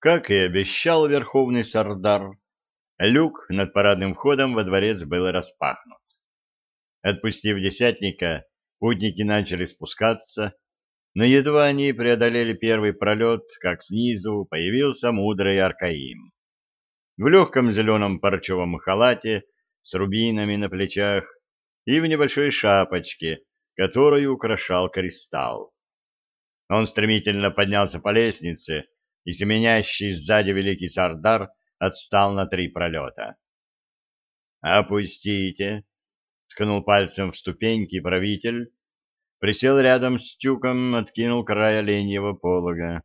Как и обещал верховный сардар, люк над парадным входом во дворец был распахнут. Отпустив десятника, путники начали спускаться, но едва они преодолели первый пролет, как снизу появился мудрый Аркаим. В легком зеленом парчевом халате с рубинами на плечах и в небольшой шапочке, которую украшал кристалл. Он стремительно поднялся по лестнице, и семенящий сзади великий Сардар отстал на три пролета. «Опустите!» — ткнул пальцем в ступеньки правитель, присел рядом с тюком, откинул край оленьего полога.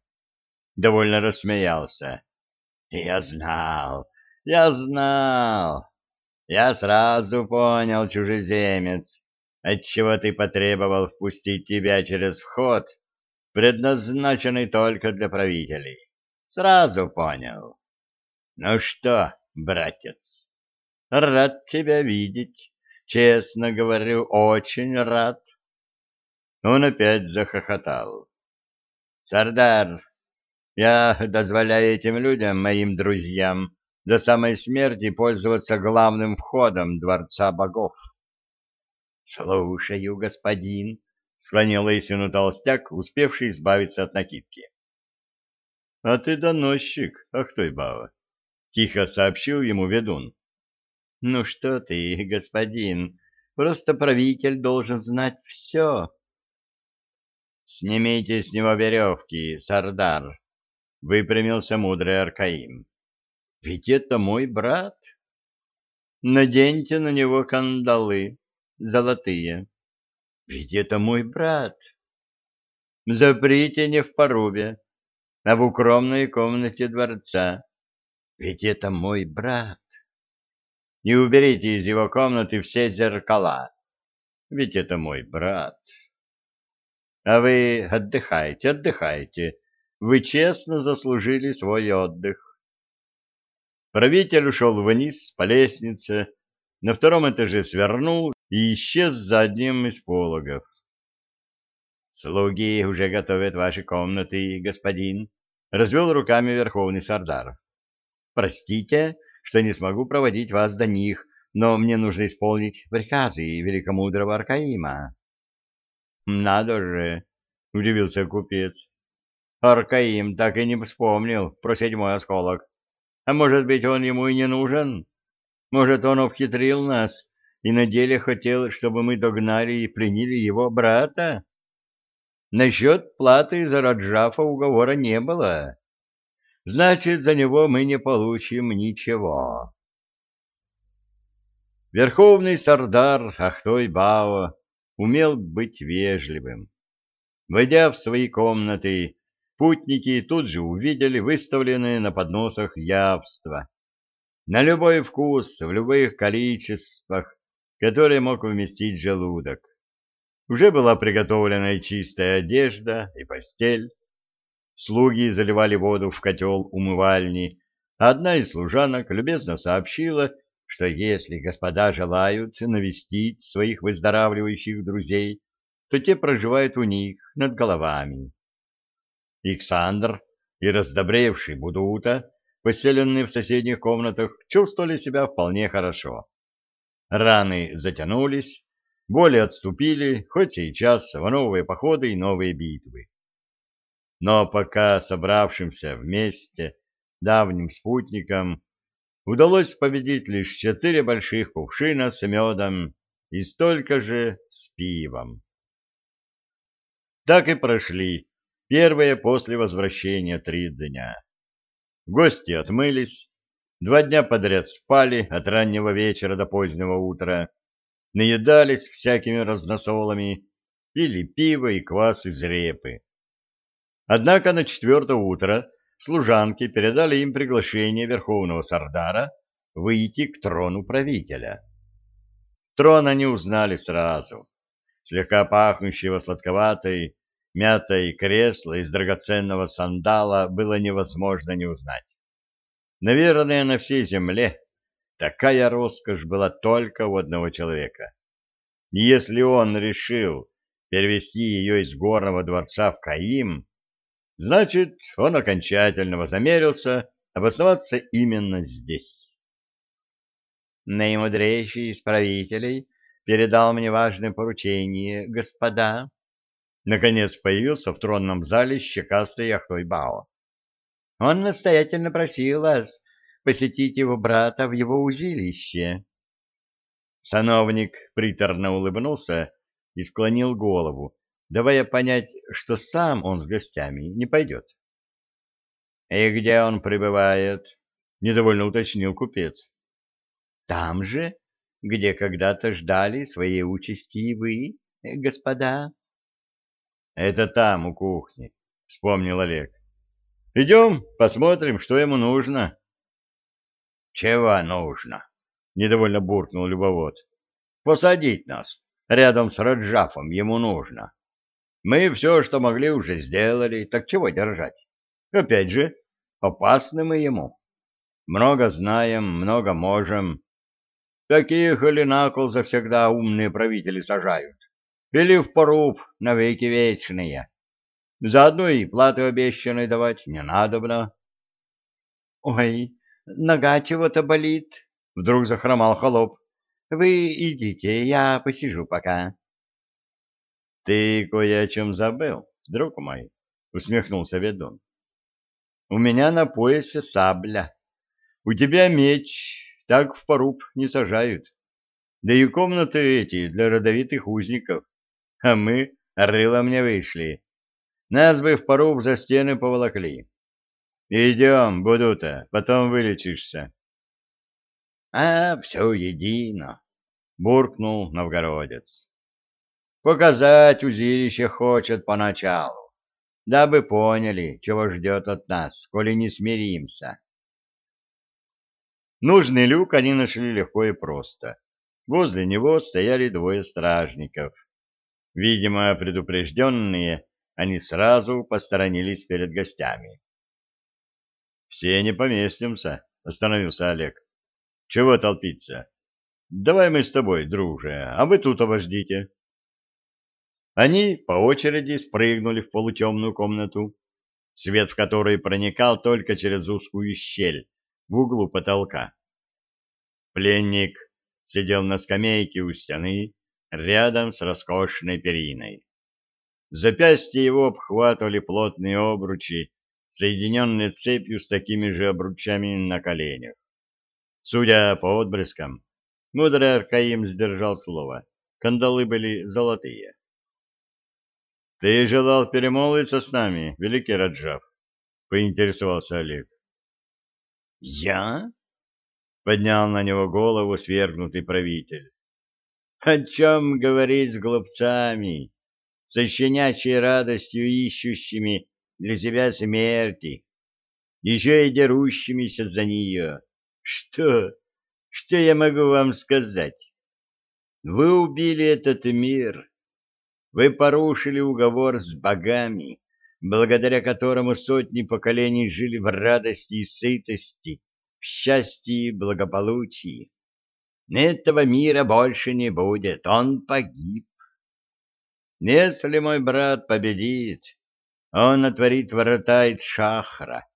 Довольно рассмеялся. «Я знал! Я знал! Я сразу понял, чужеземец, отчего ты потребовал впустить тебя через вход, предназначенный только для правителей. Сразу понял. Ну что, братец, рад тебя видеть. Честно говорю, очень рад. Он опять захохотал. Сардар, я дозволяю этим людям, моим друзьям, до самой смерти пользоваться главным входом Дворца Богов. — Слушаю, господин, — склонил лысину толстяк, успевший избавиться от накидки. — А ты доносчик, Ахтойбава, — тихо сообщил ему ведун. — Ну что ты, господин, просто правитель должен знать все. — Снимите с него веревки, Сардар, — выпрямился мудрый Аркаим. — Ведь это мой брат. Наденьте на него кандалы золотые. Ведь это мой брат. Заприте не в порубе, а в укромной комнате дворца. Ведь это мой брат. И уберите из его комнаты все зеркала. Ведь это мой брат. А вы отдыхайте, отдыхайте. Вы честно заслужили свой отдых. Правитель ушел вниз по лестнице, на втором этаже свернул и исчез за одним из пологов. «Слуги уже готовят ваши комнаты, господин», развел руками верховный сардар. Простите, что не смогу проводить вас до них, но мне нужно исполнить приказы великомудрого Аркаима. Надо же, удивился купец. Аркаим так и не вспомнил про седьмой осколок. А может быть, он ему и не нужен? Может, он обхитрил нас и на деле хотел, чтобы мы догнали и пленили его брата? Насчет платы за Раджафа уговора не было. Значит, за него мы не получим ничего. Верховный сардар Ахтой Бао умел быть вежливым. Войдя в свои комнаты, путники тут же увидели выставленные на подносах явства. На любой вкус, в любых количествах, которые мог вместить желудок. Уже была приготовлена и чистая одежда, и постель. Слуги заливали воду в котел умывальни, одна из служанок любезно сообщила, что если господа желают навестить своих выздоравливающих друзей, то те проживают у них над головами. Иксандр и раздобревший Будута, поселенные в соседних комнатах, чувствовали себя вполне хорошо. Раны затянулись, Боли отступили, хоть сейчас в новые походы и новые битвы. Но пока собравшимся вместе давним спутникам удалось победить лишь четыре больших кувшина с медом и столько же с пивом. Так и прошли первые после возвращения три дня. Гости отмылись, два дня подряд спали от раннего вечера до позднего утра, наедались всякими разносолами, пили пиво и квас из репы. Однако на четвертое утро служанки передали им приглашение верховного сардара выйти к трону правителя. Трон они узнали сразу. Слегка пахнущего сладковатой, мятой кресло из драгоценного сандала было невозможно не узнать. Наверное, на всей земле Такая роскошь была только у одного человека. И если он решил перевести ее из горного дворца в Каим, Значит, он окончательно вознамерился обосноваться именно здесь. Наимудрейший из правителей передал мне важное поручение, господа. Наконец появился в тронном зале щекастый Яхтой Бао. Он настоятельно просил вас посетить его брата в его узилище. Сановник приторно улыбнулся и склонил голову, давая понять, что сам он с гостями не пойдет. — И где он пребывает? — недовольно уточнил купец. — Там же, где когда-то ждали своей участи и вы, господа. — Это там, у кухни, — вспомнил Олег. — Идем, посмотрим, что ему нужно. — Чего нужно? — недовольно буркнул любовод. — Посадить нас. Рядом с Раджафом ему нужно. Мы все, что могли, уже сделали, так чего держать? Опять же, опасны мы ему. Много знаем, много можем. Таких или на кол завсегда умные правители сажают. Или в поруб навеки вечные. Заодно и платы обещанной давать не надобно. — Ой, нога чего-то болит, — вдруг захромал холоп. — Вы идите, я посижу пока. — Ты кое о чем забыл, друг мой, — усмехнулся ведун. — У меня на поясе сабля. У тебя меч, так в поруб не сажают. Да и комнаты эти для родовитых узников. А мы рылом не вышли. Нас бы в поруб за стены поволокли. Идем, Будута, потом вылечишься. — А, все едино, — буркнул новгородец. Показать узилище хочет поначалу, дабы поняли, чего ждет от нас, коли не смиримся. Нужный люк они нашли легко и просто. Возле него стояли двое стражников. Видимо, предупрежденные, они сразу посторонились перед гостями. «Все не поместимся», — остановился Олег. «Чего толпиться? Давай мы с тобой, друже, а вы тут обождите». Они по очереди спрыгнули в полутемную комнату, свет в которой проникал только через узкую щель в углу потолка. Пленник сидел на скамейке у стены рядом с роскошной периной. Запястья его обхватывали плотные обручи, соединенные цепью с такими же обручами на коленях. Судя по отблескам, мудрый Аркаим сдержал слово. Кандалы были золотые. — Ты желал перемолвиться с нами, великий Раджав? — поинтересовался Олег. — Я? — поднял на него голову свергнутый правитель. — О чем говорить с глупцами, со щенячьей радостью ищущими для себя смерти, еще и дерущимися за нее? Что? Что я могу вам сказать? Вы убили этот мир, вы порушили уговор с богами, благодаря которому сотни поколений жили в радости и сытости, в счастье и благополучии. Этого мира больше не будет, он погиб. Если мой брат победит, он отворит врата Итшахра,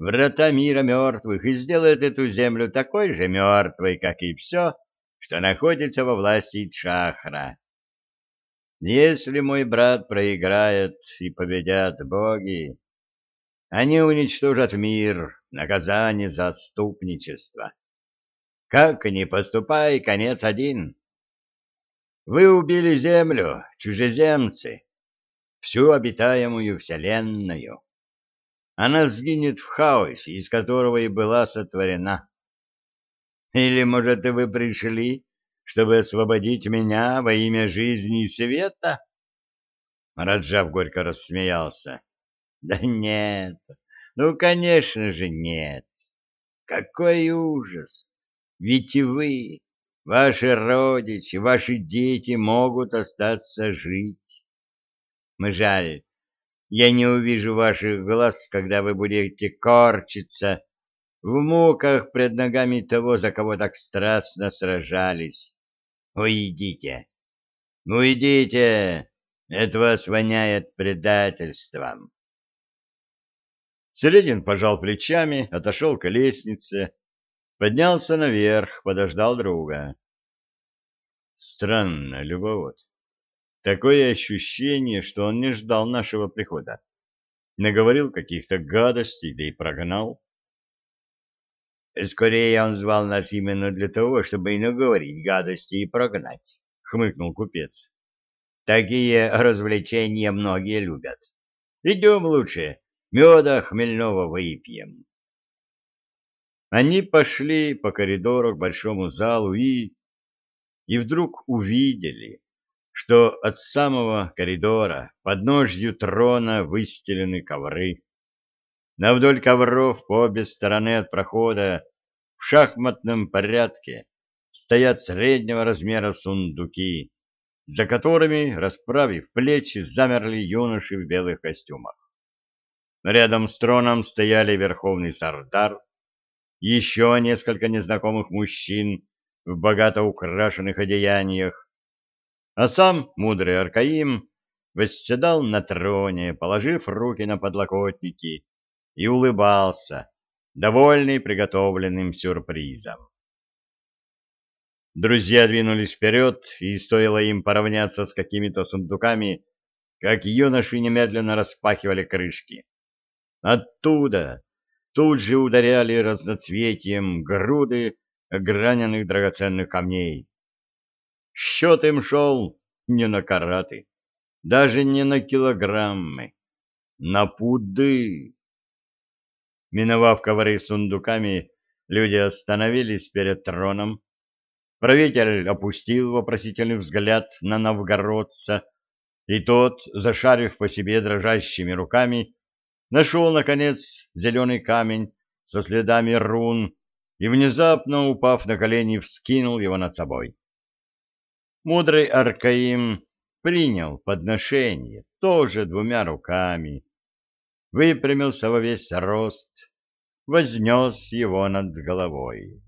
врата мира мертвых, и сделает эту землю такой же мертвой, как и все, что находится во власти Итшахра. Если мой брат проиграет и победят боги, они уничтожат мир, наказание за отступничество. Как ни поступай, конец один. Вы убили землю, чужеземцы, всю обитаемую вселенную. Она сгинет в хаосе, из которого и была сотворена. Или, может, вы пришли чтобы освободить меня во имя жизни и света? Раджав горько рассмеялся. Да нет, ну, конечно же, нет. Какой ужас! Ведь и вы, ваши родичи, ваши дети могут остаться жить. Жаль, я не увижу ваших глаз, когда вы будете корчиться в муках пред ногами того, за кого так страстно сражались. Уйдите! Уйдите! Это вас воняет предательством. Селедин пожал плечами, отошел к лестнице, поднялся наверх, подождал друга. Странно, любовод. Такое ощущение, что он не ждал нашего прихода. Наговорил каких-то гадостей, да и прогнал. Скорее он звал нас именно для того, чтобы и наговорить гадости и прогнать, — хмыкнул купец. Такие развлечения многие любят. Идем лучше, меда хмельного выпьем. Они пошли по коридору к большому залу и... И вдруг увидели, что от самого коридора под ножью трона выстелены ковры. На вдоль ковров по обе стороны от прохода в шахматном порядке стоят среднего размера сундуки, за которыми, расправив плечи, замерли юноши в белых костюмах. Рядом с троном стояли верховный сардар, еще несколько незнакомых мужчин в богато украшенных одеяниях, а сам мудрый Аркаим восседал на троне, положив руки на подлокотники, и улыбался, довольный приготовленным сюрпризом. Друзья двинулись вперед, и стоило им поравняться с какими-то сундуками, как юноши немедленно распахивали крышки. Оттуда тут же ударяли разноцветием груды ограненных драгоценных камней. Счет им шел не на караты, даже не на килограммы, на пуды. Миновав ковры с сундуками, люди остановились перед троном. Правитель опустил вопросительный взгляд на новгородца, и тот, зашарив по себе дрожащими руками, нашел, наконец, зеленый камень со следами рун и, внезапно упав на колени, вскинул его над собой. Мудрый Аркаим принял подношение тоже двумя руками, выпрямился во весь рост, вознес его над головой.